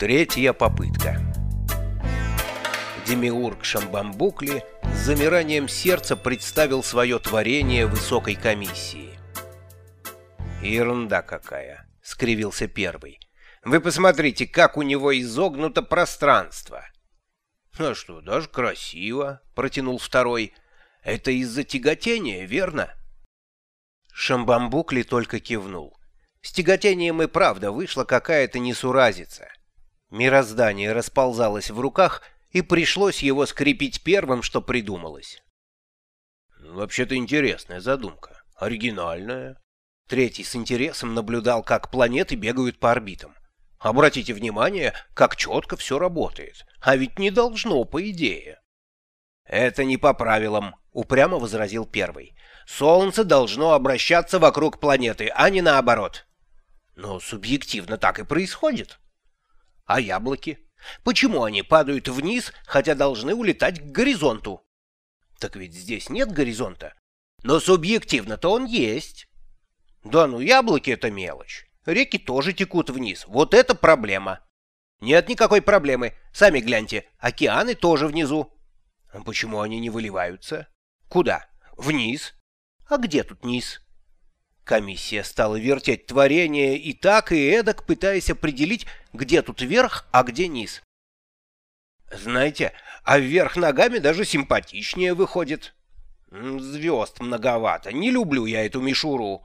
Третья попытка. Демиург Шамбамбукли с замиранием сердца представил свое творение высокой комиссии. «Ерунда какая!» — скривился первый. «Вы посмотрите, как у него изогнуто пространство!» «А что, даже красиво!» — протянул второй. «Это из-за тяготения, верно?» Шамбамбукли только кивнул. С тяготением и правда вышла какая-то несуразица — Мироздание расползалось в руках, и пришлось его скрепить первым, что придумалось. «Вообще-то интересная задумка. Оригинальная». Третий с интересом наблюдал, как планеты бегают по орбитам. Обратите внимание, как четко все работает. А ведь не должно, по идее. «Это не по правилам», — упрямо возразил первый. «Солнце должно обращаться вокруг планеты, а не наоборот». «Но субъективно так и происходит». А яблоки? Почему они падают вниз, хотя должны улетать к горизонту? Так ведь здесь нет горизонта. Но субъективно-то он есть. Да ну яблоки — это мелочь. Реки тоже текут вниз. Вот это проблема. Нет никакой проблемы. Сами гляньте, океаны тоже внизу. А почему они не выливаются? Куда? Вниз. А где тут низ? Комиссия стала вертеть творение и так, и эдак, пытаясь определить, где тут верх, а где низ. Знаете, а вверх ногами даже симпатичнее выходит. Звезд многовато, не люблю я эту мишуру.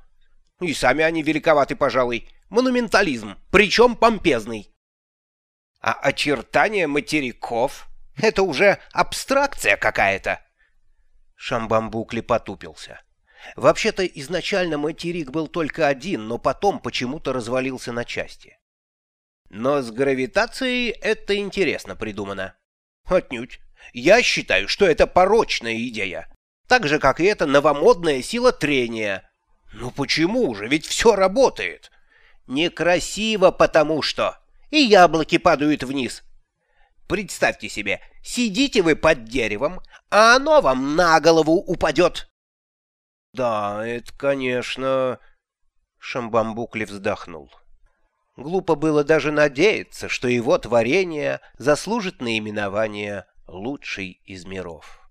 И сами они великоваты, пожалуй. Монументализм, причем помпезный. А очертания материков — это уже абстракция какая-то. Шамбамбукли потупился. Вообще-то изначально материк был только один, но потом почему-то развалился на части. Но с гравитацией это интересно придумано. Отнюдь. Я считаю, что это порочная идея. Так же, как и эта новомодная сила трения. Ну почему же? Ведь все работает. Некрасиво потому что. И яблоки падают вниз. Представьте себе, сидите вы под деревом, а оно вам на голову упадет. Да, это, конечно...» Шамбамбуклев вздохнул. Глупо было даже надеяться, что его творение заслужит наименование «лучший из миров».